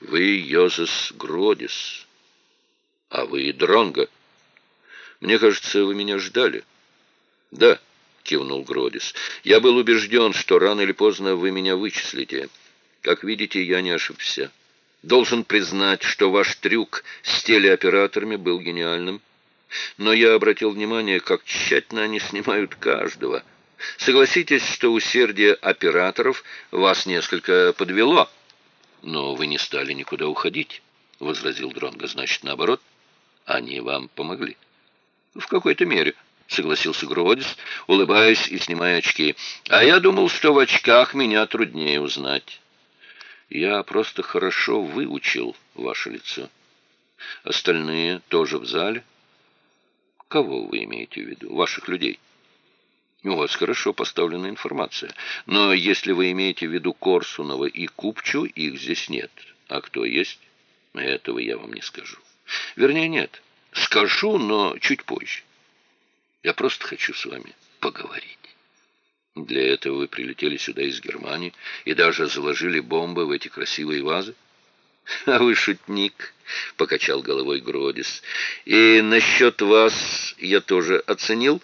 Вы Йозес Гродис, а вы Дронго. Мне кажется, вы меня ждали. Да, кивнул Гродис. Я был убежден, что рано или поздно вы меня вычислите. Как видите, я не ошибся. Должен признать, что ваш трюк с телеоператорами был гениальным. Но я обратил внимание, как тщательно они снимают каждого. Согласитесь, что усердие операторов вас несколько подвело. Но вы не стали никуда уходить, возразил Дронго. Значит, наоборот, они вам помогли. В какой-то мере, согласился Гродис, улыбаясь и снимая очки. А я думал, что в очках меня труднее узнать. Я просто хорошо выучил ваше лицо. Остальные тоже в зале. Кого вы имеете в виду? Ваших людей? У вас хорошо поставлена информация. Но если вы имеете в виду Корсунова и Купчу, их здесь нет. А кто есть, этого я вам не скажу. Вернее, нет. Скажу, но чуть позже. Я просто хочу с вами поговорить. Для этого вы прилетели сюда из Германии и даже заложили бомбы в эти красивые вазы? «А вы шутник», — покачал головой Гродис. «И насчет вас я тоже оценил.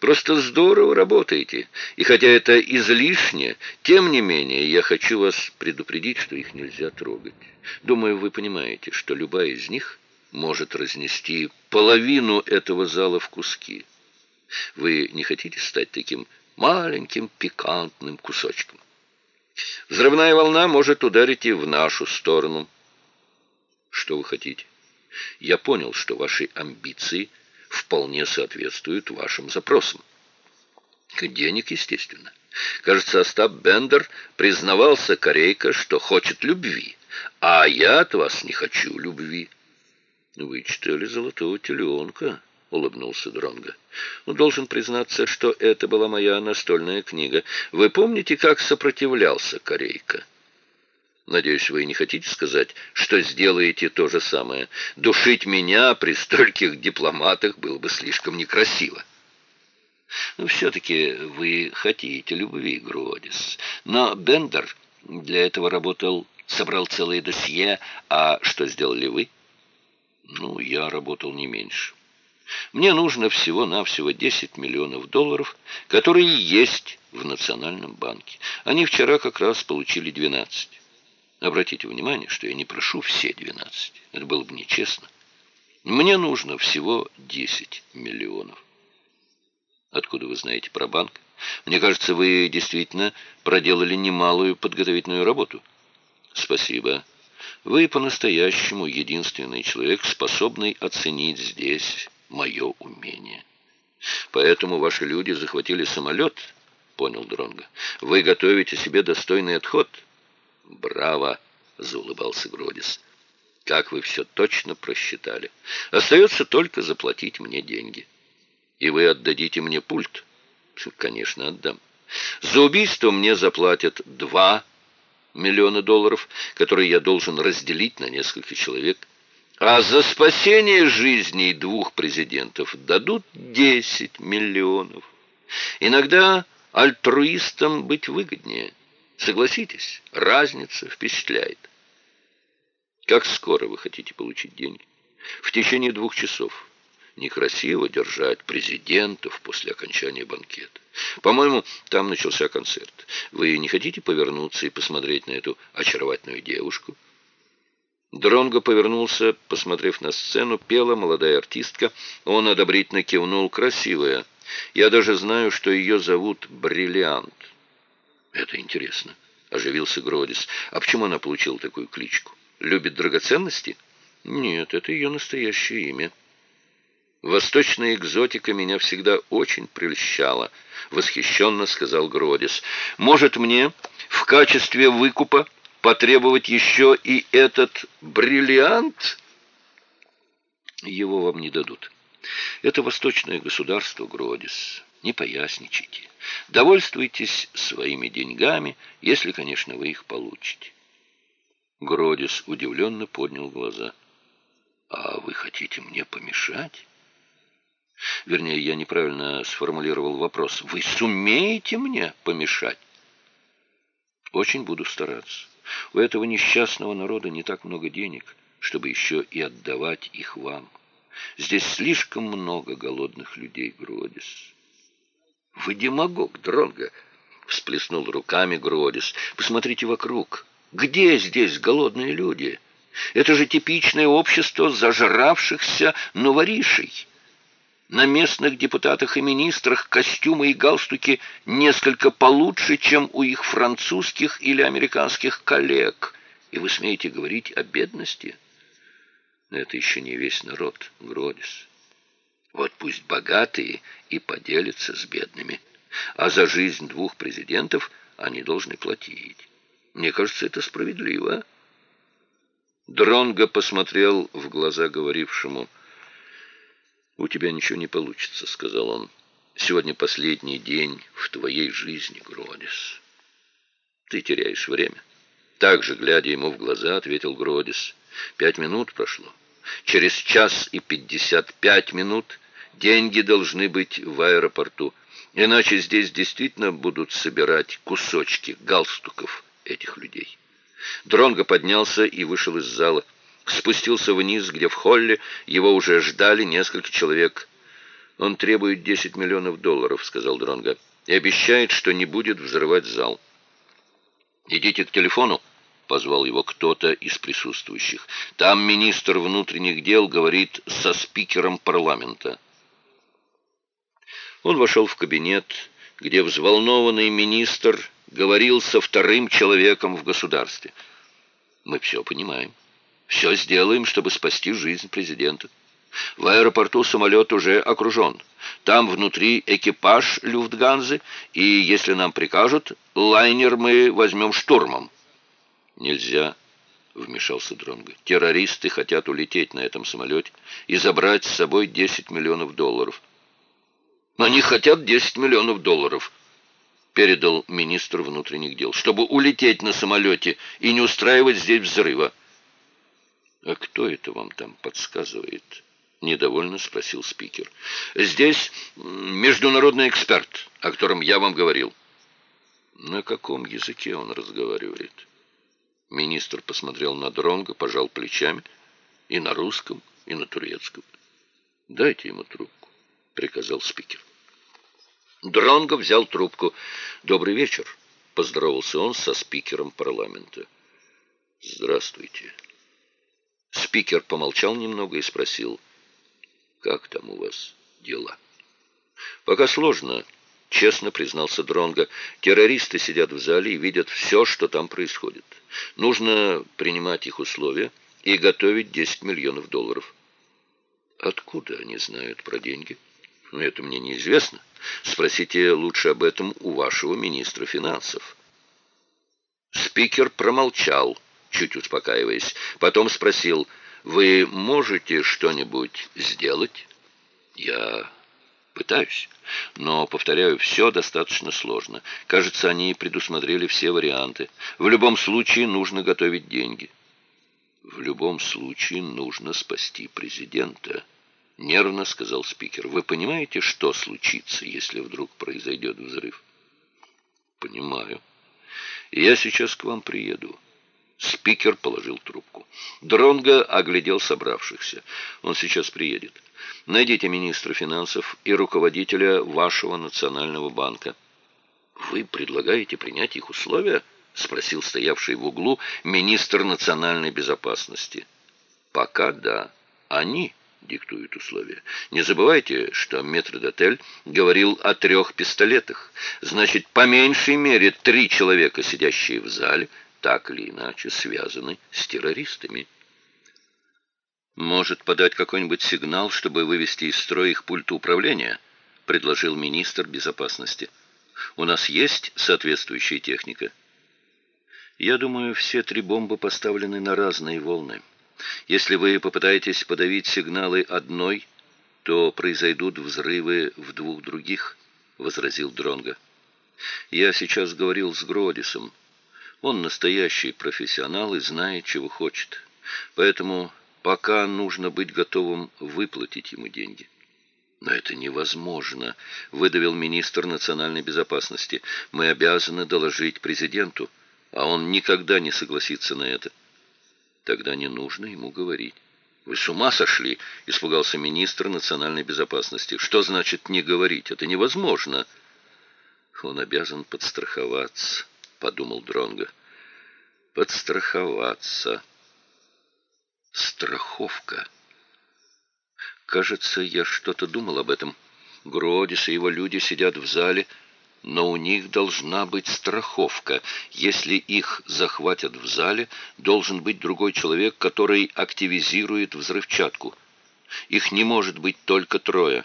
Просто здорово работаете. И хотя это излишне, тем не менее я хочу вас предупредить, что их нельзя трогать. Думаю, вы понимаете, что любая из них может разнести половину этого зала в куски. Вы не хотите стать таким маленьким пикантным кусочком?» Взрывная волна может ударить и в нашу сторону. Что вы хотите? Я понял, что ваши амбиции вполне соответствуют вашим запросам. Денег, естественно. Кажется, Остап Бендер признавался Корейка, что хочет любви, а я от вас не хочу любви. Вы читали «Золотого теленка»? — улыбнулся Дронго. «Ну, должен признаться, что это была моя настольная книга. Вы помните, как сопротивлялся Корейка?» «Надеюсь, вы не хотите сказать, что сделаете то же самое. Душить меня при стольких дипломатах было бы слишком некрасиво». «Ну, все-таки вы хотите любви, Гродис. Но Бендер для этого работал, собрал целое досье. А что сделали вы?» «Ну, я работал не меньше». Мне нужно всего-навсего 10 миллионов долларов, которые есть в Национальном банке. Они вчера как раз получили 12. Обратите внимание, что я не прошу все 12. Это было бы нечестно. Мне нужно всего 10 миллионов. Откуда вы знаете про банк? Мне кажется, вы действительно проделали немалую подготовительную работу. Спасибо. Вы по-настоящему единственный человек, способный оценить здесь мое умение. Поэтому ваши люди захватили самолет, понял Дронго. Вы готовите себе достойный отход. Браво, заулыбался Гродис. Как вы все точно просчитали. Остается только заплатить мне деньги. И вы отдадите мне пульт? Конечно, отдам. За убийство мне заплатят два миллиона долларов, которые я должен разделить на несколько человек. А за спасение жизней двух президентов дадут 10 миллионов. Иногда альтруистам быть выгоднее. Согласитесь, разница впечатляет. Как скоро вы хотите получить деньги? В течение двух часов. Некрасиво держать президентов после окончания банкета. По-моему, там начался концерт. Вы не хотите повернуться и посмотреть на эту очаровательную девушку? Дронго повернулся, посмотрев на сцену, пела молодая артистка. Он одобрительно кивнул. «Красивая. Я даже знаю, что ее зовут Бриллиант». «Это интересно», — оживился Гродис. «А почему она получила такую кличку? Любит драгоценности?» «Нет, это ее настоящее имя». «Восточная экзотика меня всегда очень прельщала», — восхищенно сказал Гродис. «Может, мне в качестве выкупа потребовать еще и этот бриллиант? Его вам не дадут. Это восточное государство Гродис. Не поясничайте. Довольствуйтесь своими деньгами, если, конечно, вы их получите. Гродис удивленно поднял глаза. «А вы хотите мне помешать?» Вернее, я неправильно сформулировал вопрос. «Вы сумеете мне помешать?» «Очень буду стараться. У этого несчастного народа не так много денег, чтобы еще и отдавать их вам. Здесь слишком много голодных людей, Гродис. Вы демагог, Дронго, всплеснул руками Гродис. Посмотрите вокруг. Где здесь голодные люди? Это же типичное общество зажравшихся новоришей. На местных депутатах и министрах костюмы и галстуки несколько получше, чем у их французских или американских коллег. И вы смеете говорить о бедности? Это еще не весь народ, Гродис. Вот пусть богатые и поделятся с бедными. А за жизнь двух президентов они должны платить. Мне кажется, это справедливо. Дронго посмотрел в глаза говорившему – «У тебя ничего не получится», — сказал он. «Сегодня последний день в твоей жизни, Гродис. Ты теряешь время». Так же, глядя ему в глаза, ответил Гродис. «Пять минут прошло. Через час и пятьдесят пять минут деньги должны быть в аэропорту, иначе здесь действительно будут собирать кусочки галстуков этих людей». Дронго поднялся и вышел из зала спустился вниз, где в холле его уже ждали несколько человек. «Он требует 10 миллионов долларов», — сказал Дронга, «и обещает, что не будет взрывать зал». «Идите к телефону», — позвал его кто-то из присутствующих. «Там министр внутренних дел говорит со спикером парламента». Он вошел в кабинет, где взволнованный министр говорил со вторым человеком в государстве. «Мы все понимаем. Все сделаем, чтобы спасти жизнь президента. В аэропорту самолет уже окружен. Там внутри экипаж Люфтганзы, и, если нам прикажут, лайнер мы возьмем штурмом. Нельзя, вмешался Дронго. Террористы хотят улететь на этом самолете и забрать с собой 10 миллионов долларов. Они хотят 10 миллионов долларов, передал министр внутренних дел, чтобы улететь на самолете и не устраивать здесь взрыва. «А кто это вам там подсказывает?» — недовольно спросил спикер. «Здесь международный эксперт, о котором я вам говорил». «На каком языке он разговаривает?» Министр посмотрел на Дронга, пожал плечами. «И на русском, и на турецком». «Дайте ему трубку», — приказал спикер. Дронго взял трубку. «Добрый вечер», — поздоровался он со спикером парламента. «Здравствуйте». Спикер помолчал немного и спросил, «Как там у вас дела?» «Пока сложно», — честно признался Дронго. «Террористы сидят в зале и видят все, что там происходит. Нужно принимать их условия и готовить 10 миллионов долларов». «Откуда они знают про деньги?» «Ну, это мне неизвестно. Спросите лучше об этом у вашего министра финансов». Спикер промолчал чуть успокаиваясь. Потом спросил, «Вы можете что-нибудь сделать?» «Я пытаюсь, но, повторяю, все достаточно сложно. Кажется, они предусмотрели все варианты. В любом случае нужно готовить деньги». «В любом случае нужно спасти президента», — нервно сказал спикер. «Вы понимаете, что случится, если вдруг произойдет взрыв?» «Понимаю. Я сейчас к вам приеду». Спикер положил трубку. Дронго оглядел собравшихся. Он сейчас приедет. Найдите министра финансов и руководителя вашего национального банка. Вы предлагаете принять их условия? Спросил стоявший в углу министр национальной безопасности. Пока да. Они диктуют условия. Не забывайте, что метрдотель говорил о трех пистолетах. Значит, по меньшей мере три человека, сидящие в зале, так или иначе связаны с террористами. «Может подать какой-нибудь сигнал, чтобы вывести из строя их пульт управления?» — предложил министр безопасности. «У нас есть соответствующая техника?» «Я думаю, все три бомбы поставлены на разные волны. Если вы попытаетесь подавить сигналы одной, то произойдут взрывы в двух других», — возразил Дронга. «Я сейчас говорил с Гродисом. Он настоящий профессионал и знает, чего хочет. Поэтому пока нужно быть готовым выплатить ему деньги. «Но это невозможно», — выдавил министр национальной безопасности. «Мы обязаны доложить президенту. а он никогда не согласится на это. Тогда не нужно ему говорить. «Вы с ума сошли?» — испугался министр национальной безопасности. «Что значит не говорить? Это невозможно!» «Он обязан подстраховаться», — подумал Дронго. «Подстраховаться. Страховка. Кажется, я что-то думал об этом. Гродис и его люди сидят в зале, но у них должна быть страховка. Если их захватят в зале, должен быть другой человек, который активизирует взрывчатку. Их не может быть только трое.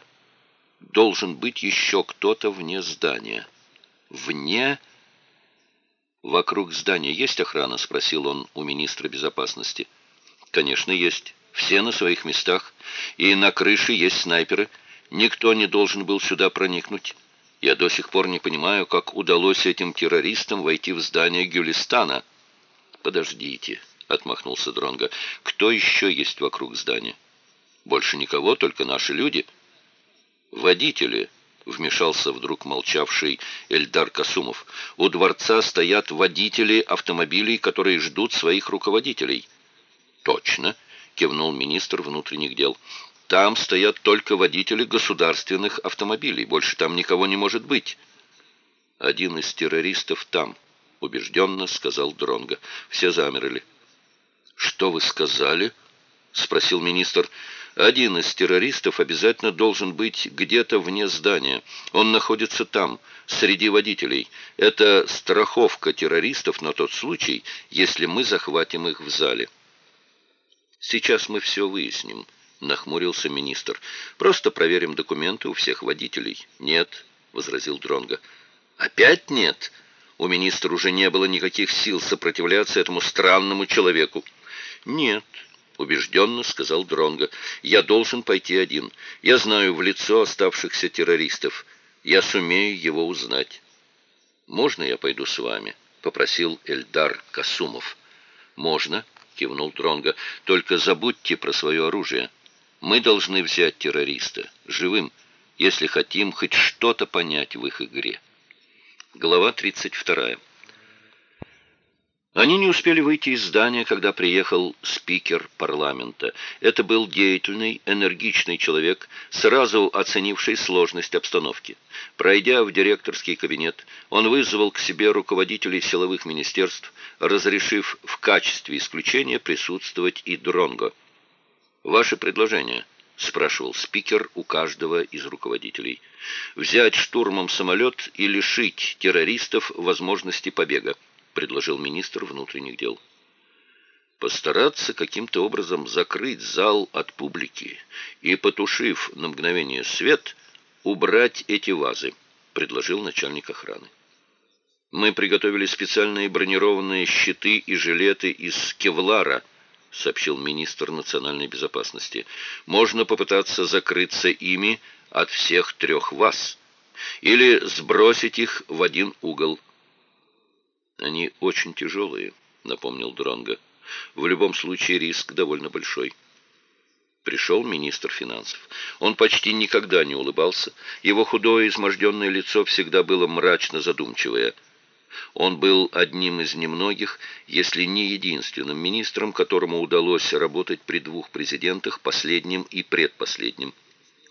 Должен быть еще кто-то вне здания. Вне... «Вокруг здания есть охрана?» — спросил он у министра безопасности. «Конечно, есть. Все на своих местах. И на крыше есть снайперы. Никто не должен был сюда проникнуть». Я до сих пор не понимаю, как удалось этим террористам войти в здание Гюлистана. Подождите, отмахнулся Дронга. Кто еще есть вокруг здания? Больше никого, только наши люди. Водители, вмешался вдруг молчавший Эльдар Касумов. У дворца стоят водители автомобилей, которые ждут своих руководителей. Точно, кивнул министр внутренних дел. Там стоят только водители государственных автомобилей. Больше там никого не может быть. Один из террористов там, убежденно сказал Дронга. Все замерли. Что вы сказали? спросил министр. Один из террористов обязательно должен быть где-то вне здания. Он находится там, среди водителей. Это страховка террористов на тот случай, если мы захватим их в зале. Сейчас мы все выясним нахмурился министр. Просто проверим документы у всех водителей. Нет, возразил Дронга. Опять нет. У министра уже не было никаких сил сопротивляться этому странному человеку. Нет, убежденно сказал Дронга. Я должен пойти один. Я знаю в лицо оставшихся террористов. Я сумею его узнать. Можно я пойду с вами? попросил Эльдар Касумов. Можно, кивнул Дронга. Только забудьте про свое оружие. Мы должны взять террориста живым, если хотим хоть что-то понять в их игре. Глава 32. Они не успели выйти из здания, когда приехал спикер парламента. Это был деятельный, энергичный человек, сразу оценивший сложность обстановки. Пройдя в директорский кабинет, он вызвал к себе руководителей силовых министерств, разрешив в качестве исключения присутствовать и Дронго. Ваше предложение, спрашивал спикер у каждого из руководителей. Взять штурмом самолет и лишить террористов возможности побега, предложил министр внутренних дел. Постараться каким-то образом закрыть зал от публики и, потушив на мгновение свет, убрать эти вазы, предложил начальник охраны. Мы приготовили специальные бронированные щиты и жилеты из кевлара – сообщил министр национальной безопасности. Можно попытаться закрыться ими от всех трех вас или сбросить их в один угол. Они очень тяжелые, напомнил Дронга. В любом случае риск довольно большой. Пришел министр финансов. Он почти никогда не улыбался. Его худое, изможденное лицо всегда было мрачно задумчивое. Он был одним из немногих, если не единственным министром, которому удалось работать при двух президентах, последним и предпоследним.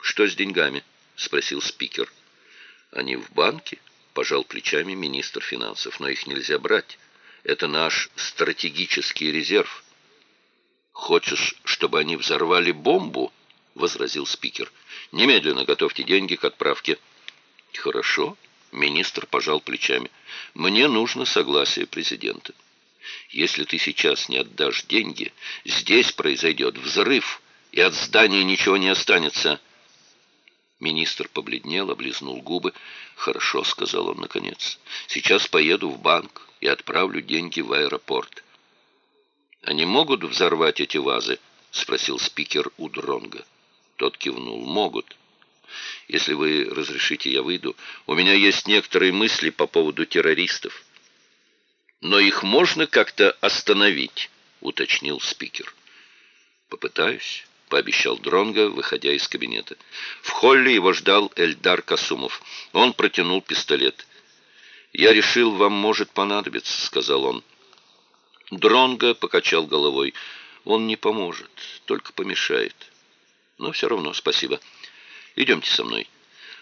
«Что с деньгами?» — спросил спикер. «Они в банке?» — пожал плечами министр финансов. «Но их нельзя брать. Это наш стратегический резерв». «Хочешь, чтобы они взорвали бомбу?» — возразил спикер. «Немедленно готовьте деньги к отправке». «Хорошо», Министр пожал плечами. «Мне нужно согласие президента. Если ты сейчас не отдашь деньги, здесь произойдет взрыв, и от здания ничего не останется». Министр побледнел, облизнул губы. «Хорошо», — сказал он наконец. «Сейчас поеду в банк и отправлю деньги в аэропорт». «Они могут взорвать эти вазы?» — спросил спикер у Дронга. Тот кивнул. «Могут». Если вы разрешите, я выйду. У меня есть некоторые мысли по поводу террористов. Но их можно как-то остановить, уточнил спикер. Попытаюсь, пообещал Дронга, выходя из кабинета. В холле его ждал Эльдар Касумов. Он протянул пистолет. «Я решил, вам может понадобиться», — сказал он. Дронго покачал головой. «Он не поможет, только помешает. Но все равно спасибо. Идемте со мной».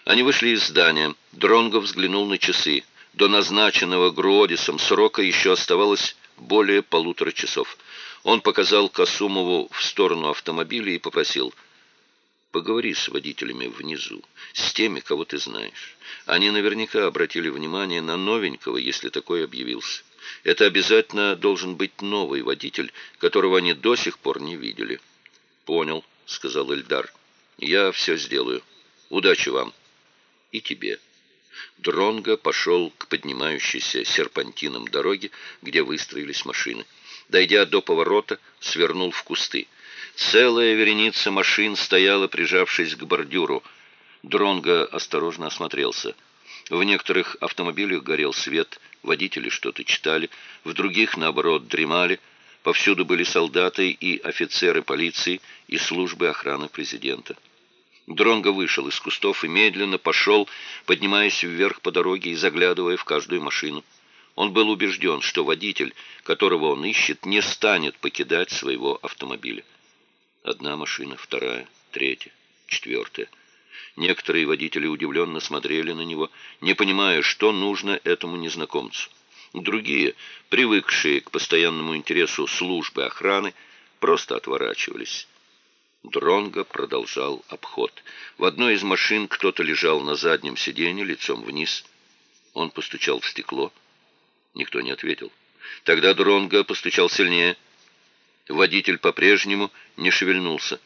Они вышли из здания. Дронго взглянул на часы. До назначенного Груодисом срока еще оставалось более полутора часов. Он показал Касумову в сторону автомобиля и попросил «Поговори с водителями внизу, с теми, кого ты знаешь. Они наверняка обратили внимание на новенького, если такой объявился. Это обязательно должен быть новый водитель, которого они до сих пор не видели». «Понял», — сказал Эльдар. «Я все сделаю. Удачи вам» и тебе». Дронго пошел к поднимающейся серпантином дороге, где выстроились машины. Дойдя до поворота, свернул в кусты. Целая вереница машин стояла, прижавшись к бордюру. Дронго осторожно осмотрелся. В некоторых автомобилях горел свет, водители что-то читали, в других, наоборот, дремали. Повсюду были солдаты и офицеры полиции и службы охраны президента. Дронго вышел из кустов и медленно пошел, поднимаясь вверх по дороге и заглядывая в каждую машину. Он был убежден, что водитель, которого он ищет, не станет покидать своего автомобиля. Одна машина, вторая, третья, четвертая. Некоторые водители удивленно смотрели на него, не понимая, что нужно этому незнакомцу. Другие, привыкшие к постоянному интересу службы охраны, просто отворачивались. Дронго продолжал обход. В одной из машин кто-то лежал на заднем сиденье, лицом вниз. Он постучал в стекло. Никто не ответил. Тогда Дронго постучал сильнее. Водитель по-прежнему не шевельнулся.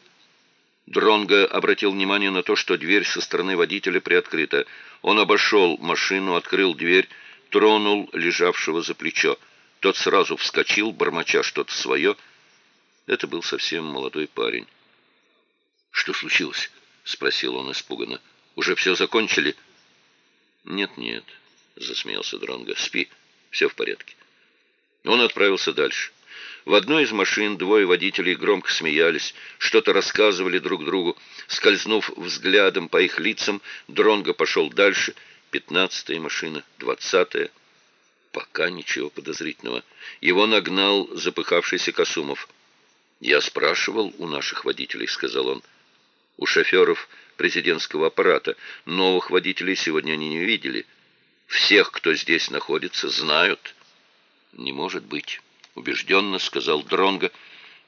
Дронго обратил внимание на то, что дверь со стороны водителя приоткрыта. Он обошел машину, открыл дверь, тронул лежавшего за плечо. Тот сразу вскочил, бормоча что-то свое. Это был совсем молодой парень. «Что случилось?» — спросил он испуганно. «Уже все закончили?» «Нет-нет», — засмеялся Дронго. «Спи, все в порядке». Он отправился дальше. В одной из машин двое водителей громко смеялись, что-то рассказывали друг другу. Скользнув взглядом по их лицам, Дронго пошел дальше. Пятнадцатая машина, двадцатая. Пока ничего подозрительного. Его нагнал запыхавшийся Косумов. «Я спрашивал у наших водителей», — сказал он у шоферов президентского аппарата. Новых водителей сегодня они не видели. Всех, кто здесь находится, знают. Не может быть, убежденно сказал Дронго.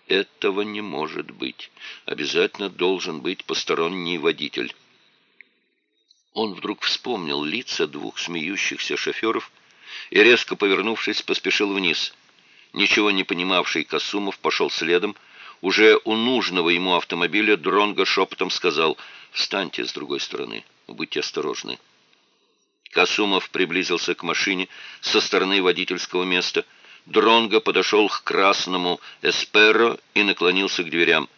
Этого не может быть. Обязательно должен быть посторонний водитель. Он вдруг вспомнил лица двух смеющихся шоферов и, резко повернувшись, поспешил вниз. Ничего не понимавший Касумов пошел следом, уже у нужного ему автомобиля Дронго шепотом сказал «Встаньте с другой стороны, будьте осторожны». Касумов приблизился к машине со стороны водительского места. Дронго подошел к красному «Эсперо» и наклонился к дверям.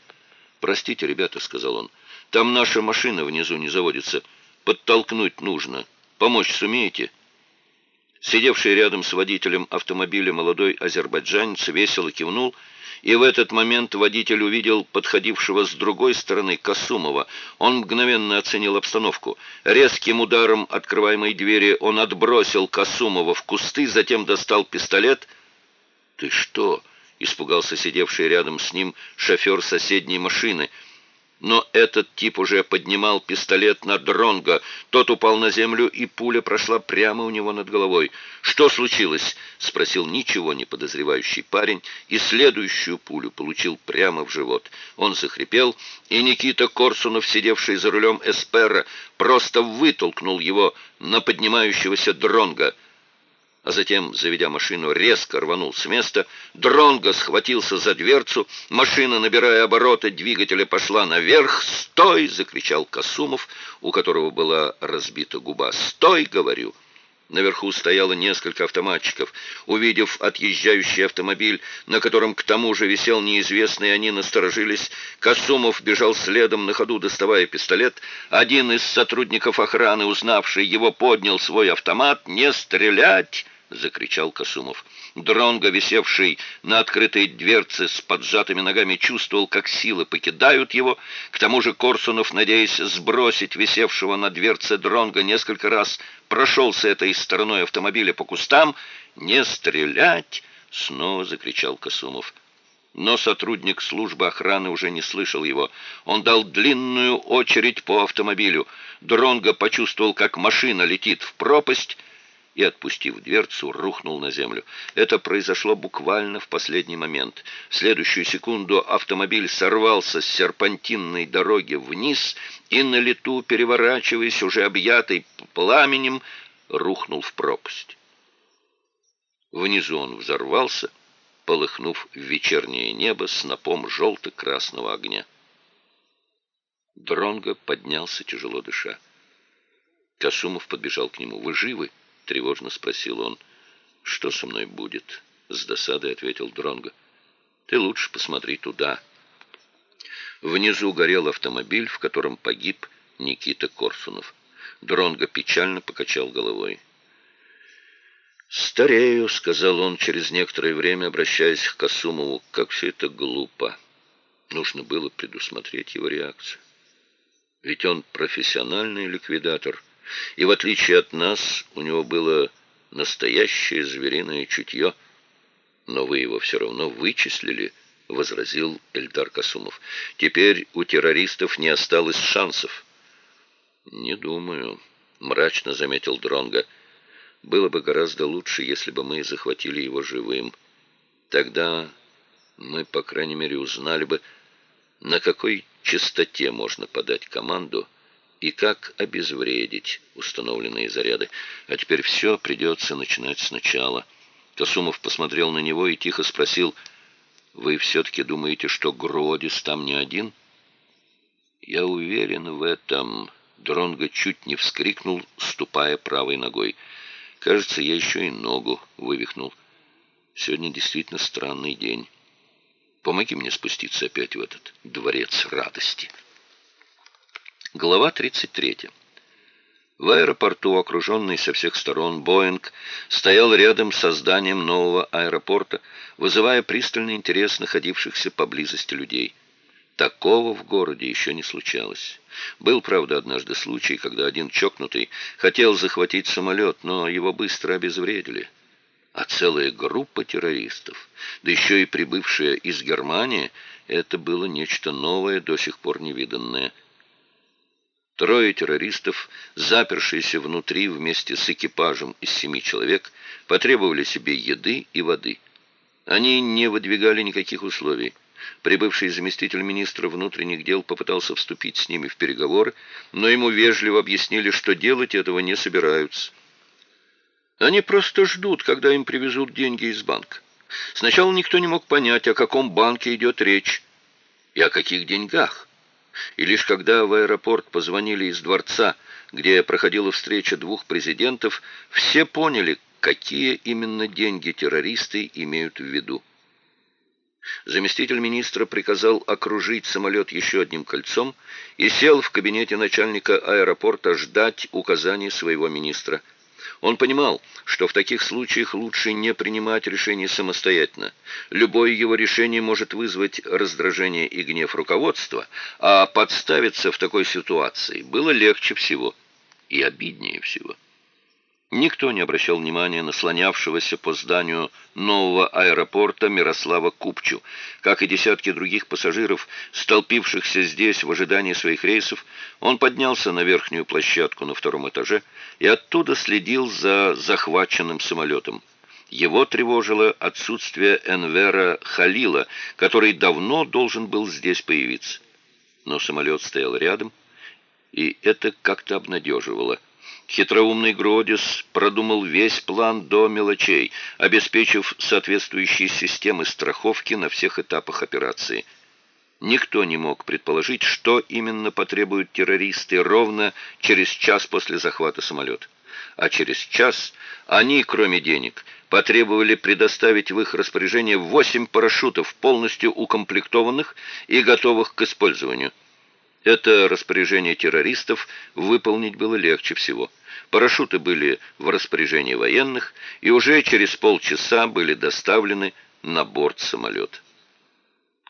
«Простите, ребята», — сказал он, — «там наша машина внизу не заводится. Подтолкнуть нужно. Помочь сумеете?» Сидевший рядом с водителем автомобиля молодой азербайджанец весело кивнул и в этот момент водитель увидел подходившего с другой стороны Касумова. Он мгновенно оценил обстановку. Резким ударом открываемой двери он отбросил Касумова в кусты, затем достал пистолет. «Ты что?» — испугался сидевший рядом с ним шофер соседней машины — но этот тип уже поднимал пистолет на Дронга. Тот упал на землю, и пуля прошла прямо у него над головой. «Что случилось?» — спросил ничего не подозревающий парень, и следующую пулю получил прямо в живот. Он захрипел, и Никита Корсунов, сидевший за рулем Эспера, просто вытолкнул его на поднимающегося Дронга — а затем, заведя машину, резко рванул с места. Дронго схватился за дверцу, машина, набирая обороты, двигателя пошла наверх. «Стой!» — закричал Касумов, у которого была разбита губа. «Стой!» — говорю. Наверху стояло несколько автоматчиков. Увидев отъезжающий автомобиль, на котором к тому же висел неизвестный, они насторожились. Косумов бежал следом на ходу, доставая пистолет. Один из сотрудников охраны, узнавший его, поднял свой автомат. «Не стрелять!» — закричал Косумов. Дронго, висевший на открытой дверце с поджатыми ногами, чувствовал, как силы покидают его. К тому же Корсунов, надеясь сбросить висевшего на дверце Дронго, несколько раз прошелся этой стороной автомобиля по кустам. «Не стрелять!» — снова закричал Косумов. Но сотрудник службы охраны уже не слышал его. Он дал длинную очередь по автомобилю. Дронго почувствовал, как машина летит в пропасть, и, отпустив дверцу, рухнул на землю. Это произошло буквально в последний момент. В следующую секунду автомобиль сорвался с серпантинной дороги вниз и на лету, переворачиваясь, уже объятый пламенем, рухнул в пропасть. Внизу он взорвался — полыхнув в вечернее небо снопом желто-красного огня. Дронго поднялся, тяжело дыша. Косумов подбежал к нему. «Вы живы?» — тревожно спросил он. «Что со мной будет?» — с досадой ответил Дронго. «Ты лучше посмотри туда». Внизу горел автомобиль, в котором погиб Никита Корсунов. Дронго печально покачал головой. «Старею», — сказал он через некоторое время, обращаясь к Касумову, — «как все это глупо. Нужно было предусмотреть его реакцию. Ведь он профессиональный ликвидатор, и в отличие от нас у него было настоящее звериное чутье. Но вы его все равно вычислили», — возразил Эльдар Касумов. «Теперь у террористов не осталось шансов». «Не думаю», — мрачно заметил Дронга. Было бы гораздо лучше, если бы мы захватили его живым. Тогда мы, по крайней мере, узнали бы, на какой частоте можно подать команду и как обезвредить установленные заряды. А теперь все придется начинать сначала. Косумов посмотрел на него и тихо спросил, «Вы все-таки думаете, что Гродис там не один?» «Я уверен в этом», — Дронго чуть не вскрикнул, ступая правой ногой. Кажется, я еще и ногу вывихнул. Сегодня действительно странный день. Помоги мне спуститься опять в этот дворец радости. Глава 33. В аэропорту, окруженный со всех сторон, Боинг стоял рядом со зданием нового аэропорта, вызывая пристальный интерес находившихся поблизости людей. Такого в городе еще не случалось. Был, правда, однажды случай, когда один чокнутый хотел захватить самолет, но его быстро обезвредили. А целая группа террористов, да еще и прибывшая из Германии, это было нечто новое, до сих пор невиданное. Трое террористов, запершиеся внутри вместе с экипажем из семи человек, потребовали себе еды и воды. Они не выдвигали никаких условий. Прибывший заместитель министра внутренних дел попытался вступить с ними в переговоры, но ему вежливо объяснили, что делать этого не собираются. Они просто ждут, когда им привезут деньги из банка. Сначала никто не мог понять, о каком банке идет речь и о каких деньгах. И лишь когда в аэропорт позвонили из дворца, где проходила встреча двух президентов, все поняли, какие именно деньги террористы имеют в виду. Заместитель министра приказал окружить самолет еще одним кольцом и сел в кабинете начальника аэропорта ждать указаний своего министра. Он понимал, что в таких случаях лучше не принимать решения самостоятельно. Любое его решение может вызвать раздражение и гнев руководства, а подставиться в такой ситуации было легче всего и обиднее всего. Никто не обращал внимания на слонявшегося по зданию нового аэропорта Мирослава Купчу. Как и десятки других пассажиров, столпившихся здесь в ожидании своих рейсов, он поднялся на верхнюю площадку на втором этаже и оттуда следил за захваченным самолетом. Его тревожило отсутствие Энвера Халила, который давно должен был здесь появиться. Но самолет стоял рядом, и это как-то обнадеживало – Хитроумный Гродис продумал весь план до мелочей, обеспечив соответствующие системы страховки на всех этапах операции. Никто не мог предположить, что именно потребуют террористы ровно через час после захвата самолета. А через час они, кроме денег, потребовали предоставить в их распоряжение восемь парашютов, полностью укомплектованных и готовых к использованию. Это распоряжение террористов выполнить было легче всего – Парашюты были в распоряжении военных и уже через полчаса были доставлены на борт самолета.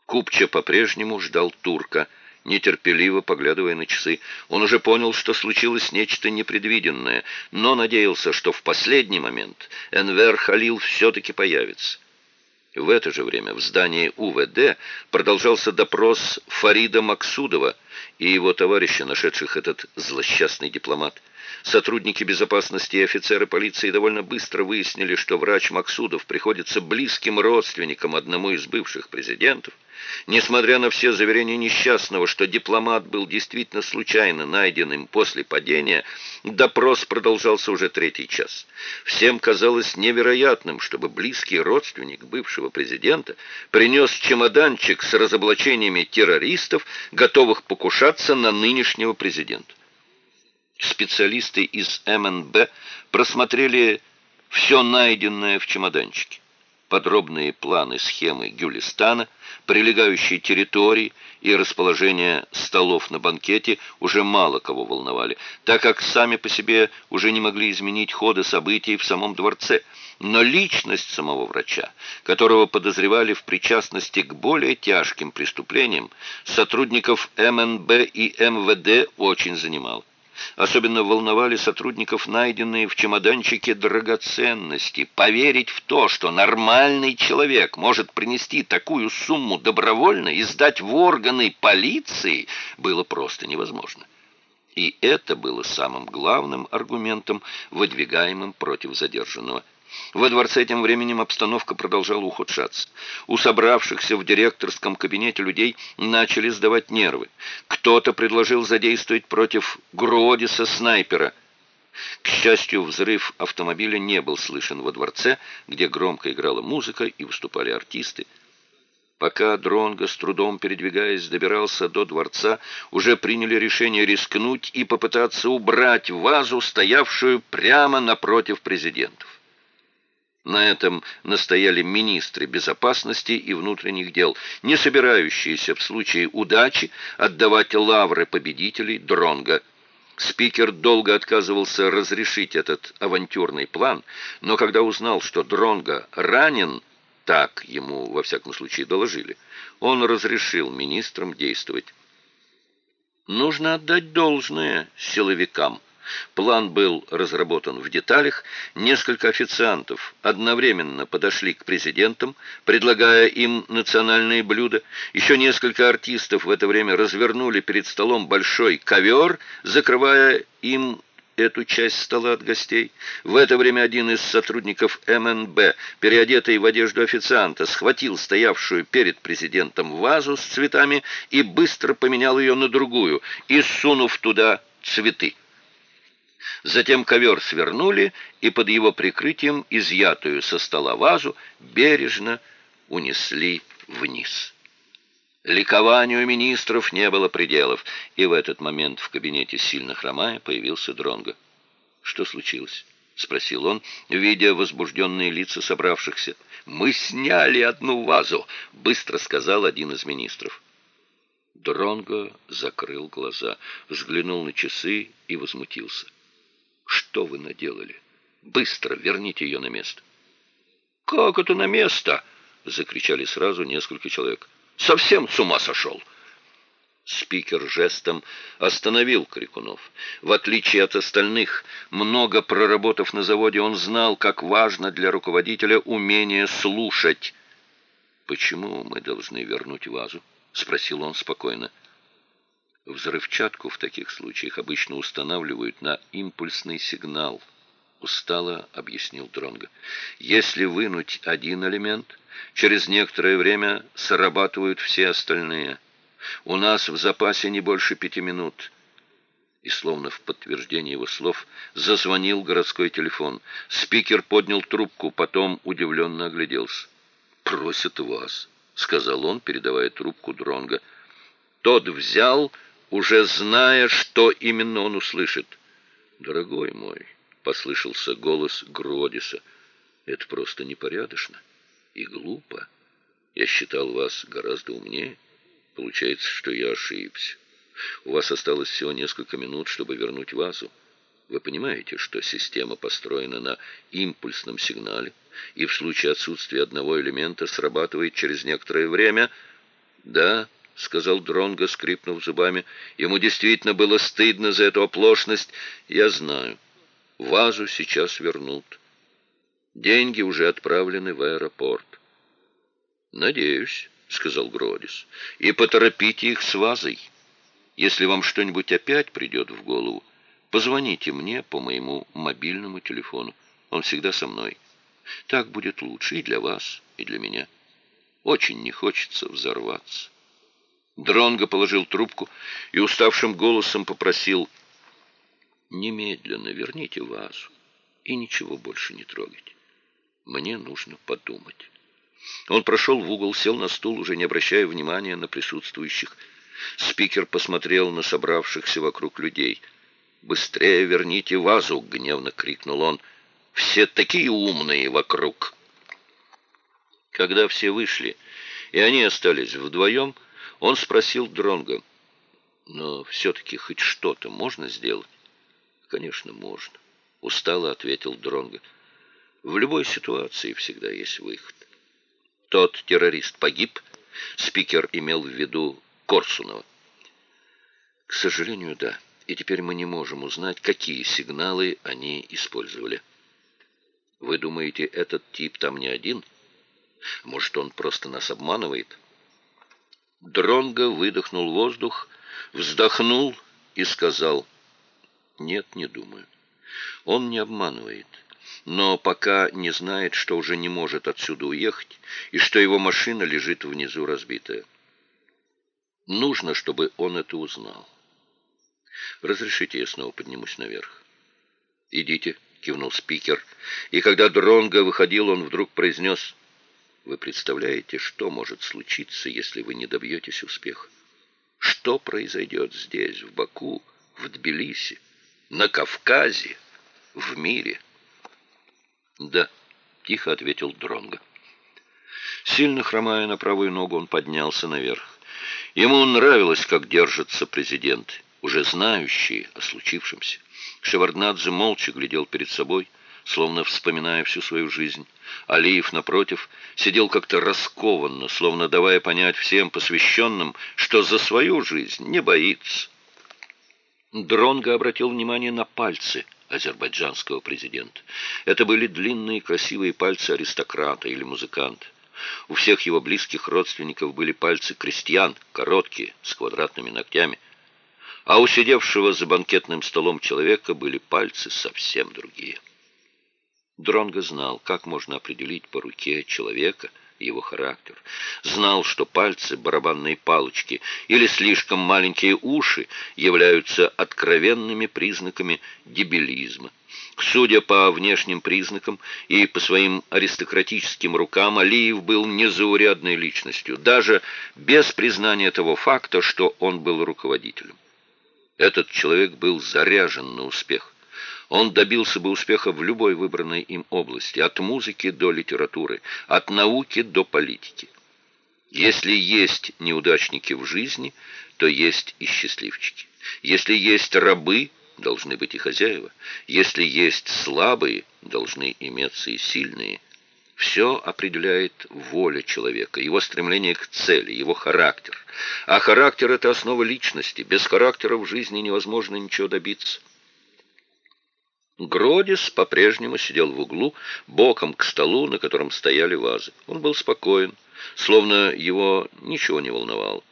Купча по-прежнему ждал турка, нетерпеливо поглядывая на часы. Он уже понял, что случилось нечто непредвиденное, но надеялся, что в последний момент Энвер Халил все-таки появится. В это же время в здании УВД продолжался допрос Фарида Максудова и его товарища, нашедших этот злосчастный дипломат. Сотрудники безопасности и офицеры полиции довольно быстро выяснили, что врач Максудов приходится близким родственником одному из бывших президентов. Несмотря на все заверения несчастного, что дипломат был действительно случайно найденным после падения, допрос продолжался уже третий час. Всем казалось невероятным, чтобы близкий родственник бывшего президента принес чемоданчик с разоблачениями террористов, готовых покушаться на нынешнего президента. Специалисты из МНБ просмотрели все найденное в чемоданчике. Подробные планы схемы Гюлистана, прилегающие территории и расположение столов на банкете уже мало кого волновали, так как сами по себе уже не могли изменить хода событий в самом дворце. Но личность самого врача, которого подозревали в причастности к более тяжким преступлениям, сотрудников МНБ и МВД очень занимала. Особенно волновали сотрудников найденные в чемоданчике драгоценности. Поверить в то, что нормальный человек может принести такую сумму добровольно и сдать в органы полиции, было просто невозможно. И это было самым главным аргументом, выдвигаемым против задержанного. Во дворце тем временем обстановка продолжала ухудшаться. У собравшихся в директорском кабинете людей начали сдавать нервы. Кто-то предложил задействовать против Гродиса снайпера. К счастью, взрыв автомобиля не был слышен во дворце, где громко играла музыка и выступали артисты. Пока Дронго, с трудом передвигаясь, добирался до дворца, уже приняли решение рискнуть и попытаться убрать вазу, стоявшую прямо напротив президентов. На этом настояли министры безопасности и внутренних дел, не собирающиеся в случае удачи отдавать лавры победителей Дронга. Спикер долго отказывался разрешить этот авантюрный план, но когда узнал, что Дронга ранен, так ему во всяком случае доложили, он разрешил министрам действовать. Нужно отдать должное силовикам. План был разработан в деталях. Несколько официантов одновременно подошли к президентам, предлагая им национальные блюда. Еще несколько артистов в это время развернули перед столом большой ковер, закрывая им эту часть стола от гостей. В это время один из сотрудников МНБ, переодетый в одежду официанта, схватил стоявшую перед президентом вазу с цветами и быстро поменял ее на другую, и сунув туда цветы. Затем ковер свернули и под его прикрытием изъятую со стола вазу бережно унесли вниз. Ликованию министров не было пределов, и в этот момент в кабинете сильно хромая появился Дронго. «Что случилось?» — спросил он, видя возбужденные лица собравшихся. «Мы сняли одну вазу», — быстро сказал один из министров. Дронго закрыл глаза, взглянул на часы и возмутился. Что вы наделали? Быстро верните ее на место. Как это на место? Закричали сразу несколько человек. Совсем с ума сошел. Спикер жестом остановил Крикунов. В отличие от остальных, много проработав на заводе, он знал, как важно для руководителя умение слушать. «Почему мы должны вернуть вазу?» — спросил он спокойно. Взрывчатку в таких случаях обычно устанавливают на импульсный сигнал, устало объяснил Дронго. Если вынуть один элемент, через некоторое время срабатывают все остальные. У нас в запасе не больше пяти минут. И словно в подтверждение его слов зазвонил городской телефон. Спикер поднял трубку, потом удивленно огляделся. «Просят вас», — сказал он, передавая трубку Дронго. Тот взял уже зная, что именно он услышит. «Дорогой мой», — послышался голос Гродиса, — «это просто непорядочно и глупо. Я считал вас гораздо умнее. Получается, что я ошибся. У вас осталось всего несколько минут, чтобы вернуть вазу. Вы понимаете, что система построена на импульсном сигнале, и в случае отсутствия одного элемента срабатывает через некоторое время? Да, сказал Дронго, скрипнув зубами. Ему действительно было стыдно за эту оплошность. Я знаю. Вазу сейчас вернут. Деньги уже отправлены в аэропорт. Надеюсь, сказал Гродис. И поторопите их с вазой. Если вам что-нибудь опять придет в голову, Позвоните мне по моему мобильному телефону. Он всегда со мной. Так будет лучше и для вас, и для меня. Очень не хочется взорваться. Дронго положил трубку и уставшим голосом попросил «Немедленно верните вазу и ничего больше не трогайте. Мне нужно подумать». Он прошел в угол, сел на стул, уже не обращая внимания на присутствующих. Спикер посмотрел на собравшихся вокруг людей – «Быстрее верните вазу!» — гневно крикнул он. «Все такие умные вокруг!» Когда все вышли, и они остались вдвоем, он спросил Дронга: «Но все-таки хоть что-то можно сделать?» «Конечно, можно», — устало ответил Дронга. «В любой ситуации всегда есть выход». Тот террорист погиб, спикер имел в виду Корсунова. «К сожалению, да» и теперь мы не можем узнать, какие сигналы они использовали. Вы думаете, этот тип там не один? Может, он просто нас обманывает? Дронго выдохнул воздух, вздохнул и сказал, «Нет, не думаю. Он не обманывает, но пока не знает, что уже не может отсюда уехать и что его машина лежит внизу разбитая. Нужно, чтобы он это узнал. Разрешите, я снова поднимусь наверх. Идите, кивнул спикер. И когда Дронго выходил, он вдруг произнес: Вы представляете, что может случиться, если вы не добьетесь успеха? Что произойдет здесь, в Баку, в Тбилиси, на Кавказе, в мире? Да, тихо ответил Дронго. Сильно хромая на правую ногу, он поднялся наверх. Ему нравилось, как держится президент уже знающие о случившемся. Шеварднадзе молча глядел перед собой, словно вспоминая всю свою жизнь. Алиев, напротив, сидел как-то раскованно, словно давая понять всем посвященным, что за свою жизнь не боится. Дронго обратил внимание на пальцы азербайджанского президента. Это были длинные красивые пальцы аристократа или музыканта. У всех его близких родственников были пальцы крестьян, короткие, с квадратными ногтями – а у сидевшего за банкетным столом человека были пальцы совсем другие. Дронго знал, как можно определить по руке человека его характер. Знал, что пальцы, барабанные палочки или слишком маленькие уши являются откровенными признаками дебилизма. Судя по внешним признакам и по своим аристократическим рукам, Алиев был незаурядной личностью, даже без признания того факта, что он был руководителем. Этот человек был заряжен на успех. Он добился бы успеха в любой выбранной им области, от музыки до литературы, от науки до политики. Если есть неудачники в жизни, то есть и счастливчики. Если есть рабы, должны быть и хозяева. Если есть слабые, должны иметься и сильные – все определяет воля человека, его стремление к цели, его характер. А характер — это основа личности. Без характера в жизни невозможно ничего добиться. Гродис по-прежнему сидел в углу, боком к столу, на котором стояли вазы. Он был спокоен, словно его ничего не волновало.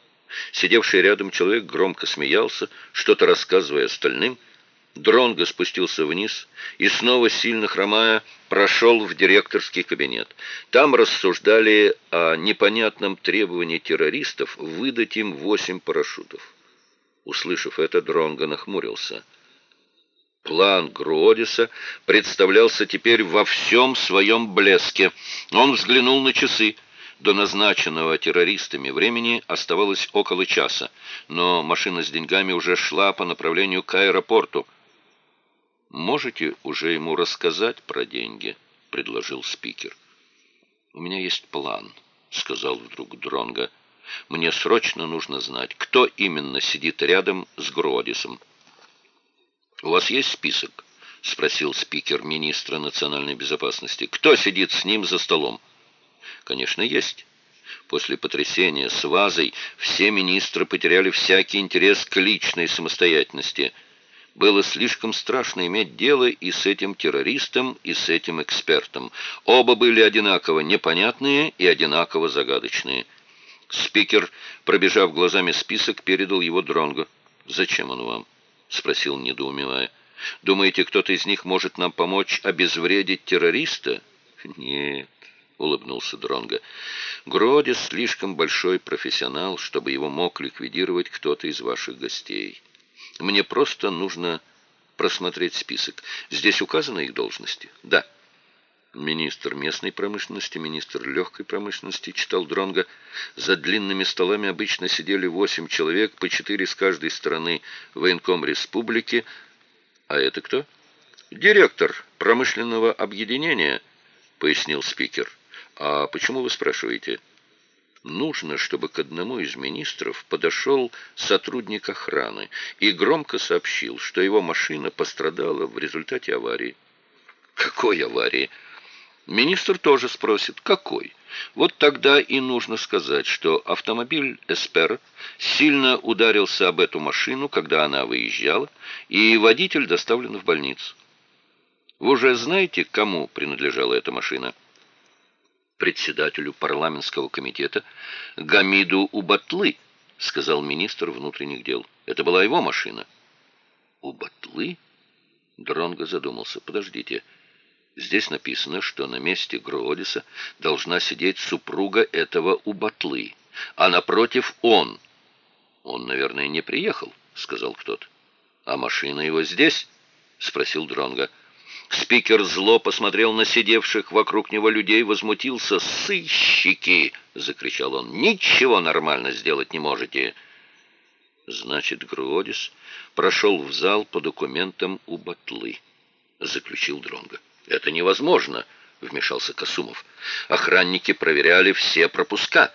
Сидевший рядом человек громко смеялся, что-то рассказывая остальным — Дронго спустился вниз и снова, сильно хромая, прошел в директорский кабинет. Там рассуждали о непонятном требовании террористов выдать им восемь парашютов. Услышав это, Дронго нахмурился. План Гродиса представлялся теперь во всем своем блеске. Он взглянул на часы. До назначенного террористами времени оставалось около часа, но машина с деньгами уже шла по направлению к аэропорту. «Можете уже ему рассказать про деньги?» — предложил спикер. «У меня есть план», — сказал вдруг Дронга. «Мне срочно нужно знать, кто именно сидит рядом с Гродисом». «У вас есть список?» — спросил спикер министра национальной безопасности. «Кто сидит с ним за столом?» «Конечно, есть». После потрясения с вазой все министры потеряли всякий интерес к личной самостоятельности. Было слишком страшно иметь дело и с этим террористом, и с этим экспертом. Оба были одинаково непонятные и одинаково загадочные. Спикер, пробежав глазами список, передал его Дронгу. «Зачем он вам?» — спросил, недоумевая. «Думаете, кто-то из них может нам помочь обезвредить террориста?» «Нет» улыбнулся Дронга. Гродис слишком большой профессионал, чтобы его мог ликвидировать кто-то из ваших гостей. Мне просто нужно просмотреть список. Здесь указаны их должности? Да. Министр местной промышленности, министр легкой промышленности, читал Дронга. За длинными столами обычно сидели восемь человек, по четыре с каждой стороны военком республики. А это кто? Директор промышленного объединения, пояснил спикер. «А почему вы спрашиваете?» Нужно, чтобы к одному из министров подошел сотрудник охраны и громко сообщил, что его машина пострадала в результате аварии. Какой аварии? Министр тоже спросит, какой? Вот тогда и нужно сказать, что автомобиль «Эспер» сильно ударился об эту машину, когда она выезжала, и водитель доставлен в больницу. Вы уже знаете, кому принадлежала эта машина? председателю парламентского комитета Гамиду Убатлы, сказал министр внутренних дел. Это была его машина. Убатлы? Дронго задумался. Подождите. Здесь написано, что на месте Гроодиса должна сидеть супруга этого Убатлы, а напротив он. Он, наверное, не приехал, сказал кто-то. А машина его здесь? спросил Дронго. Спикер зло посмотрел на сидевших вокруг него людей, возмутился. «Сыщики!» — закричал он. «Ничего нормально сделать не можете!» «Значит, Гродис прошел в зал по документам у Батлы», — заключил Дронга. «Это невозможно!» — вмешался Косумов. «Охранники проверяли все пропуска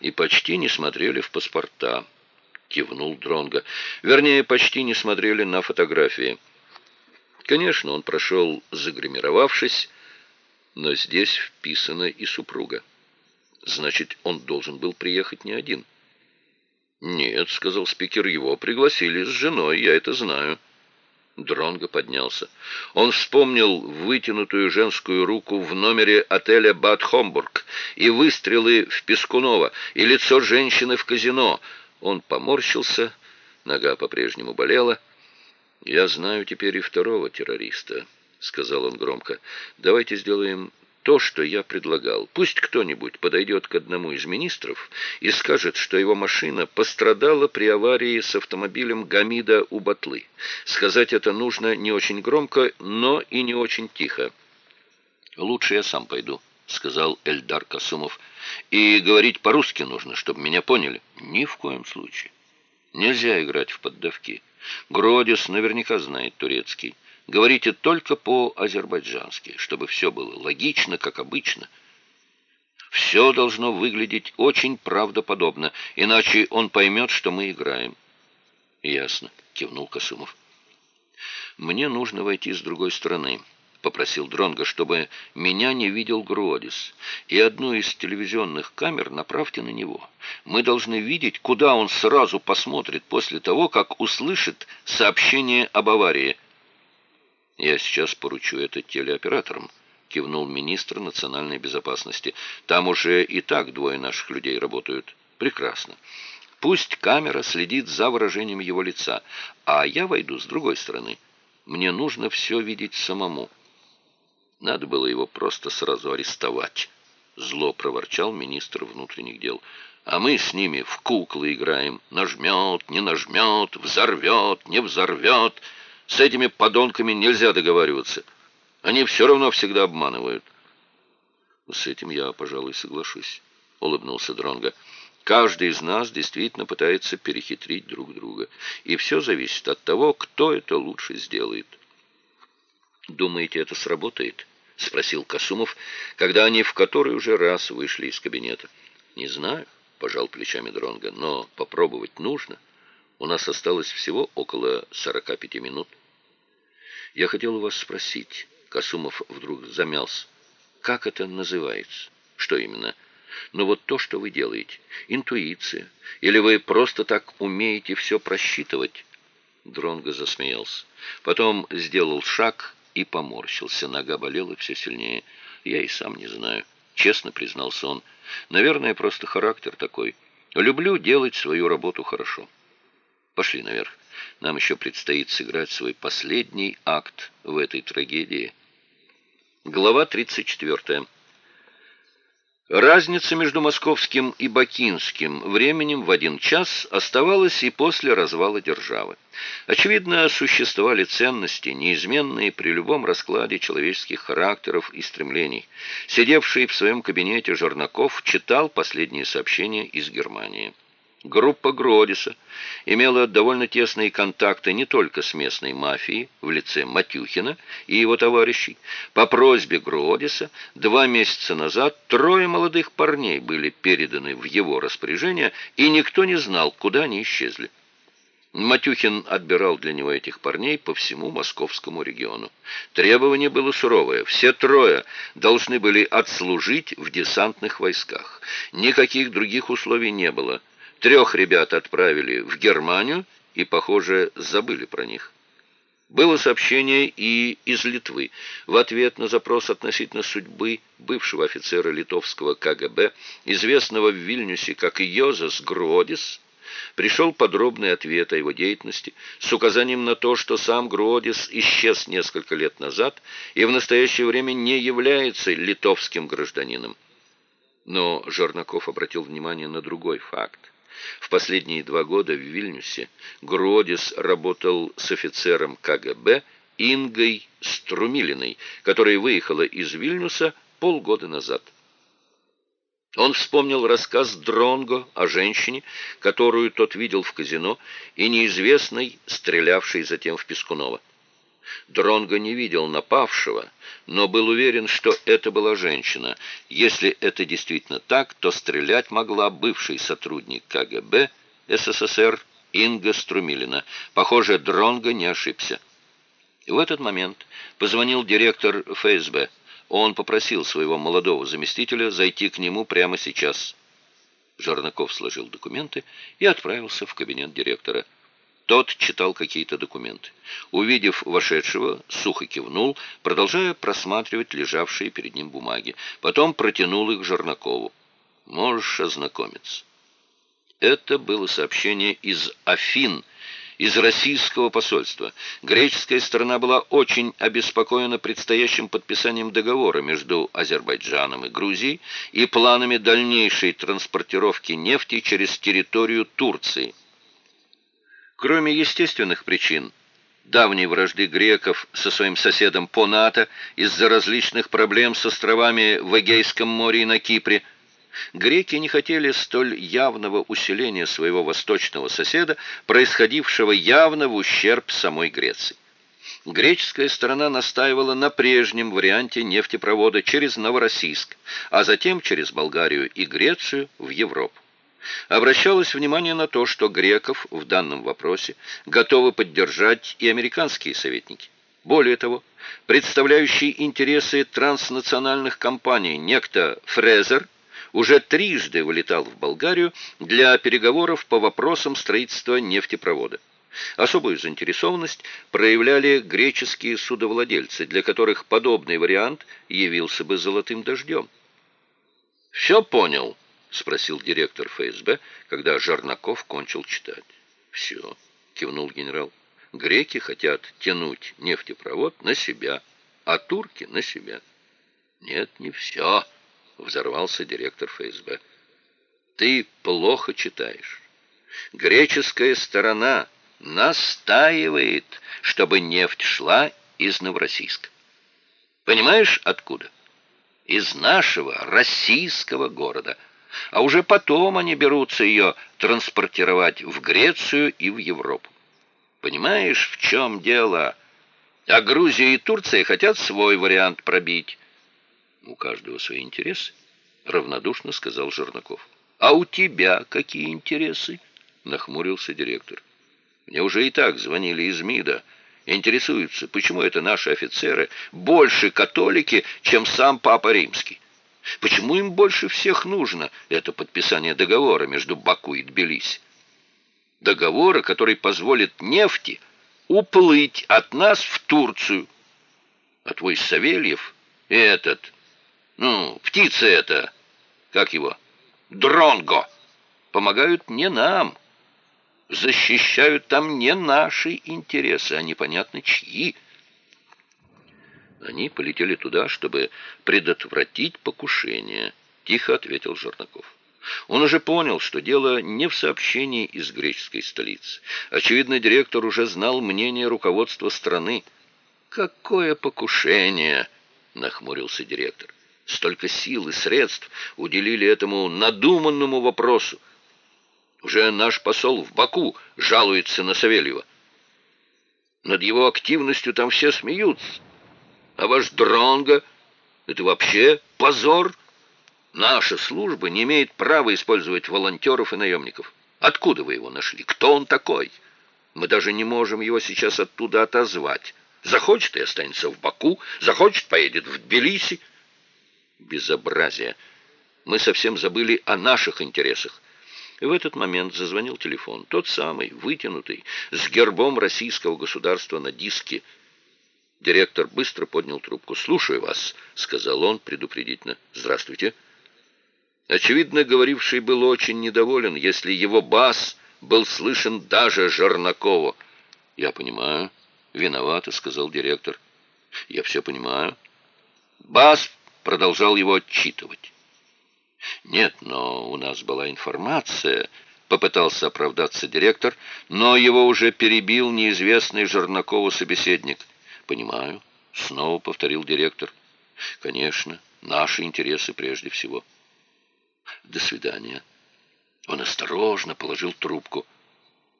и почти не смотрели в паспорта», — кивнул Дронга. «Вернее, почти не смотрели на фотографии». Конечно, он прошел загримировавшись, но здесь вписана и супруга. Значит, он должен был приехать не один. «Нет», — сказал спикер, — «его пригласили с женой, я это знаю». Дронго поднялся. Он вспомнил вытянутую женскую руку в номере отеля «Бад Хомбург» и выстрелы в Пескунова, и лицо женщины в казино. Он поморщился, нога по-прежнему болела. «Я знаю теперь и второго террориста», — сказал он громко. «Давайте сделаем то, что я предлагал. Пусть кто-нибудь подойдет к одному из министров и скажет, что его машина пострадала при аварии с автомобилем Гамида у Батлы. Сказать это нужно не очень громко, но и не очень тихо. «Лучше я сам пойду», — сказал Эльдар Касумов. «И говорить по-русски нужно, чтобы меня поняли». «Ни в коем случае. Нельзя играть в поддавки». Гродис наверняка знает турецкий. Говорите только по-азербайджански, чтобы все было логично, как обычно. Все должно выглядеть очень правдоподобно, иначе он поймет, что мы играем. Ясно, кивнул Косумов. Мне нужно войти с другой стороны. — попросил Дронго, чтобы меня не видел Гродис. «И одну из телевизионных камер направьте на него. Мы должны видеть, куда он сразу посмотрит после того, как услышит сообщение об аварии». «Я сейчас поручу это телеоператорам», — кивнул министр национальной безопасности. «Там уже и так двое наших людей работают. Прекрасно. Пусть камера следит за выражением его лица, а я войду с другой стороны. Мне нужно все видеть самому». Надо было его просто сразу арестовать. Зло проворчал министр внутренних дел. А мы с ними в куклы играем. Нажмет, не нажмет, взорвет, не взорвет. С этими подонками нельзя договариваться. Они все равно всегда обманывают. С этим я, пожалуй, соглашусь, улыбнулся Дронга. Каждый из нас действительно пытается перехитрить друг друга. И все зависит от того, кто это лучше сделает. «Думаете, это сработает?» — спросил Касумов, когда они в который уже раз вышли из кабинета. «Не знаю», — пожал плечами Дронга, — «но попробовать нужно. У нас осталось всего около сорока пяти минут». Я хотел у вас спросить, Касумов вдруг замялся, как это называется? Что именно? Ну вот то, что вы делаете. Интуиция. Или вы просто так умеете все просчитывать? Дронго засмеялся. Потом сделал шаг и поморщился. Нога болела все сильнее. Я и сам не знаю. Честно признался он. Наверное, просто характер такой. Люблю делать свою работу хорошо. Пошли наверх. Нам еще предстоит сыграть свой последний акт в этой трагедии. Глава 34. Разница между московским и бакинским временем в один час оставалась и после развала державы. Очевидно, существовали ценности, неизменные при любом раскладе человеческих характеров и стремлений. Сидевший в своем кабинете Жернаков читал последние сообщения из Германии. Группа Гродиса имела довольно тесные контакты не только с местной мафией в лице Матюхина и его товарищей. По просьбе Гродиса два месяца назад трое молодых парней были переданы в его распоряжение, и никто не знал, куда они исчезли. Матюхин отбирал для него этих парней по всему московскому региону. Требование было суровое. Все трое должны были отслужить в десантных войсках. Никаких других условий не было – Трех ребят отправили в Германию и, похоже, забыли про них. Было сообщение и из Литвы. В ответ на запрос относительно судьбы бывшего офицера литовского КГБ, известного в Вильнюсе как Йозас Гродис, пришел подробный ответ о его деятельности с указанием на то, что сам Гродис исчез несколько лет назад и в настоящее время не является литовским гражданином. Но Жернаков обратил внимание на другой факт. В последние два года в Вильнюсе Гродис работал с офицером КГБ Ингой Струмилиной, которая выехала из Вильнюса полгода назад. Он вспомнил рассказ Дронго о женщине, которую тот видел в казино, и неизвестной, стрелявшей затем в Пескунова. Дронго не видел напавшего, но был уверен, что это была женщина. Если это действительно так, то стрелять могла бывший сотрудник КГБ СССР Инга Струмилина. Похоже, Дронго не ошибся. В этот момент позвонил директор ФСБ. Он попросил своего молодого заместителя зайти к нему прямо сейчас. Жернаков сложил документы и отправился в кабинет директора. Тот читал какие-то документы. Увидев вошедшего, сухо кивнул, продолжая просматривать лежавшие перед ним бумаги. Потом протянул их Жернакову. «Можешь ознакомиться». Это было сообщение из Афин, из российского посольства. Греческая сторона была очень обеспокоена предстоящим подписанием договора между Азербайджаном и Грузией и планами дальнейшей транспортировки нефти через территорию Турции. Кроме естественных причин, давней вражды греков со своим соседом по НАТО из-за различных проблем с островами в Эгейском море и на Кипре, греки не хотели столь явного усиления своего восточного соседа, происходившего явно в ущерб самой Греции. Греческая сторона настаивала на прежнем варианте нефтепровода через Новороссийск, а затем через Болгарию и Грецию в Европу обращалось внимание на то, что греков в данном вопросе готовы поддержать и американские советники. Более того, представляющий интересы транснациональных компаний некто Фрезер уже трижды вылетал в Болгарию для переговоров по вопросам строительства нефтепровода. Особую заинтересованность проявляли греческие судовладельцы, для которых подобный вариант явился бы золотым дождем. «Все понял», — спросил директор ФСБ, когда Жарнаков кончил читать. «Все», — кивнул генерал. «Греки хотят тянуть нефтепровод на себя, а турки на себя». «Нет, не все», — взорвался директор ФСБ. «Ты плохо читаешь. Греческая сторона настаивает, чтобы нефть шла из Новороссийска. Понимаешь, откуда? Из нашего российского города» а уже потом они берутся ее транспортировать в Грецию и в Европу. Понимаешь, в чем дело? А Грузия и Турция хотят свой вариант пробить. У каждого свои интересы, равнодушно сказал Жернаков. А у тебя какие интересы? Нахмурился директор. Мне уже и так звонили из МИДа Интересуются, почему это наши офицеры больше католики, чем сам Папа Римский. Почему им больше всех нужно это подписание договора между Баку и Тбилиси? Договора, который позволит нефти уплыть от нас в Турцию. А твой Савельев, этот, ну, птица эта, как его, Дронго, помогают не нам, защищают там не наши интересы, а непонятно чьи. Они полетели туда, чтобы предотвратить покушение, тихо ответил Жернаков. Он уже понял, что дело не в сообщении из греческой столицы. Очевидно, директор уже знал мнение руководства страны. «Какое покушение!» — нахмурился директор. «Столько сил и средств уделили этому надуманному вопросу. Уже наш посол в Баку жалуется на Савельева. Над его активностью там все смеются. А ваш Дронго — это вообще позор. Наша служба не имеет права использовать волонтеров и наемников. Откуда вы его нашли? Кто он такой? Мы даже не можем его сейчас оттуда отозвать. Захочет и останется в Баку, захочет поедет в Тбилиси. Безобразие. Мы совсем забыли о наших интересах. И в этот момент зазвонил телефон, тот самый, вытянутый, с гербом российского государства на диске. Директор быстро поднял трубку. «Слушаю вас», — сказал он предупредительно. «Здравствуйте». Очевидно, говоривший был очень недоволен, если его бас был слышен даже Жернакову. «Я понимаю. Виновата», — сказал директор. «Я все понимаю». Бас продолжал его отчитывать. «Нет, но у нас была информация», — попытался оправдаться директор, но его уже перебил неизвестный Жернакову собеседник. «Понимаю», — снова повторил директор. «Конечно, наши интересы прежде всего». «До свидания». Он осторожно положил трубку.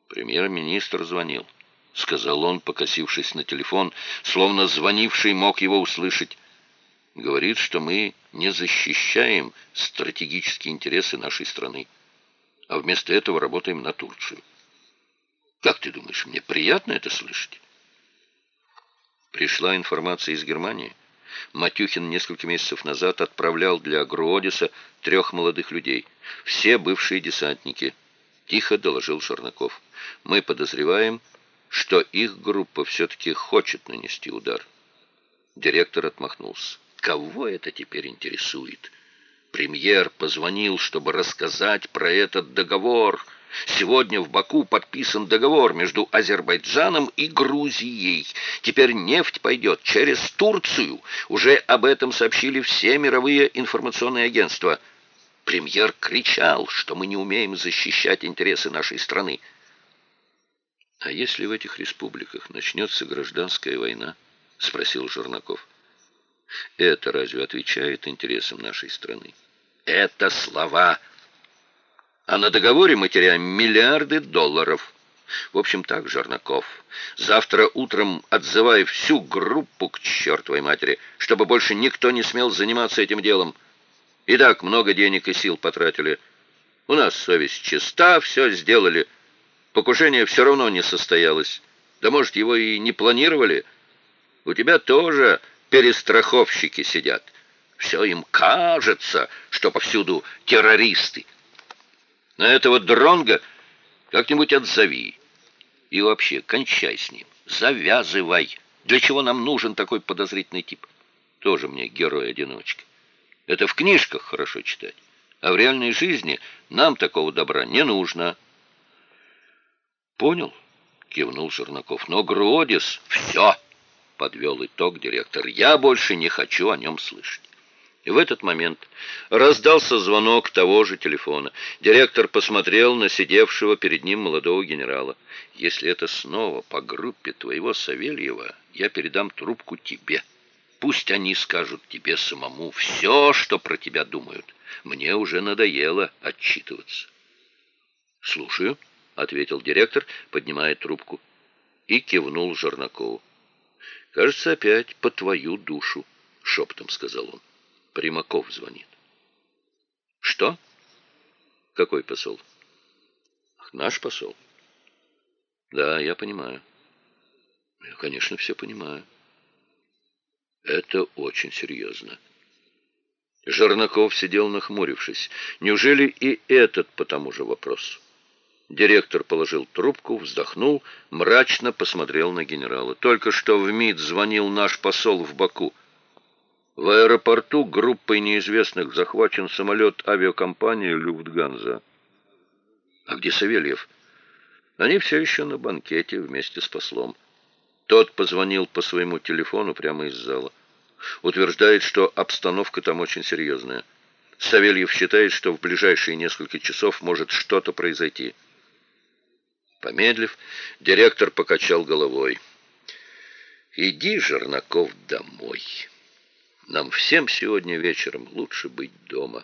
Премьер-министр звонил. — сказал он, покосившись на телефон, словно звонивший мог его услышать говорит, что мы не защищаем стратегические интересы нашей страны, а вместо этого работаем на Турцию. Как ты думаешь, мне приятно это слышать? Пришла информация из Германии. Матюхин несколько месяцев назад отправлял для Груодиса трех молодых людей. Все бывшие десантники. Тихо доложил Шарнаков. Мы подозреваем, что их группа все-таки хочет нанести удар. Директор отмахнулся. Кого это теперь интересует? Премьер позвонил, чтобы рассказать про этот договор. Сегодня в Баку подписан договор между Азербайджаном и Грузией. Теперь нефть пойдет через Турцию. Уже об этом сообщили все мировые информационные агентства. Премьер кричал, что мы не умеем защищать интересы нашей страны. «А если в этих республиках начнется гражданская война?» — спросил Жернаков. Это разве отвечает интересам нашей страны? Это слова. А на договоре мы теряем миллиарды долларов. В общем так, Жернаков, завтра утром отзывай всю группу к чертовой матери, чтобы больше никто не смел заниматься этим делом. И так много денег и сил потратили. У нас совесть чиста, все сделали. Покушение все равно не состоялось. Да может, его и не планировали. У тебя тоже перестраховщики сидят. Все им кажется, что повсюду террористы. На этого дронга как-нибудь отзови. И вообще, кончай с ним. Завязывай. Для чего нам нужен такой подозрительный тип? Тоже мне герой-одиночка. Это в книжках хорошо читать. А в реальной жизни нам такого добра не нужно. Понял? Кивнул Жернаков. Но Гродис... Все! подвел итог директор. «Я больше не хочу о нем слышать». В этот момент раздался звонок того же телефона. Директор посмотрел на сидевшего перед ним молодого генерала. «Если это снова по группе твоего Савельева, я передам трубку тебе. Пусть они скажут тебе самому все, что про тебя думают. Мне уже надоело отчитываться». «Слушаю», — ответил директор, поднимая трубку, и кивнул Жернакову. «Кажется, опять по твою душу», — шептом сказал он. Примаков звонит. «Что? Какой посол?» «Наш посол». «Да, я понимаю». Я, конечно, все понимаю. Это очень серьезно. Жернаков сидел нахмурившись. Неужели и этот по тому же вопросу? Директор положил трубку, вздохнул, мрачно посмотрел на генерала. Только что в МИД звонил наш посол в Баку. В аэропорту группой неизвестных захвачен самолет авиакомпании «Люфтганза». А где Савельев? Они все еще на банкете вместе с послом. Тот позвонил по своему телефону прямо из зала. Утверждает, что обстановка там очень серьезная. Савельев считает, что в ближайшие несколько часов может что-то произойти. Помедлив, директор покачал головой. «Иди, Жернаков, домой. Нам всем сегодня вечером лучше быть дома.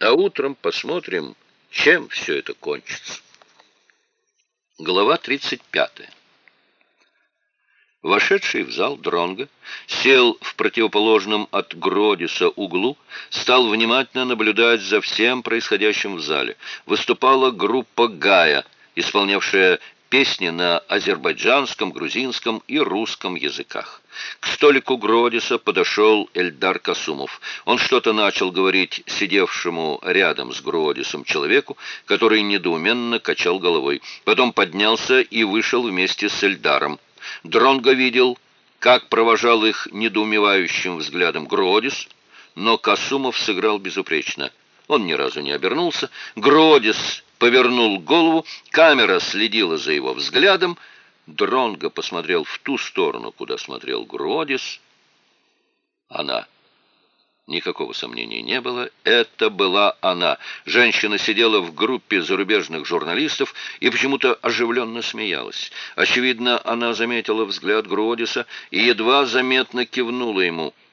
А утром посмотрим, чем все это кончится». Глава 35. Вошедший в зал Дронга сел в противоположном от Гродиса углу, стал внимательно наблюдать за всем происходящим в зале. Выступала группа «Гая», исполнявшая песни на азербайджанском, грузинском и русском языках. К столику Гродиса подошел Эльдар Касумов. Он что-то начал говорить сидевшему рядом с Гродисом человеку, который недоуменно качал головой. Потом поднялся и вышел вместе с Эльдаром. Дронго видел, как провожал их недоумевающим взглядом Гродис, но Касумов сыграл безупречно. Он ни разу не обернулся. Гродис повернул голову, камера следила за его взглядом. Дронго посмотрел в ту сторону, куда смотрел Гродис. Она. Никакого сомнения не было. Это была она. Женщина сидела в группе зарубежных журналистов и почему-то оживленно смеялась. Очевидно, она заметила взгляд Гродиса и едва заметно кивнула ему –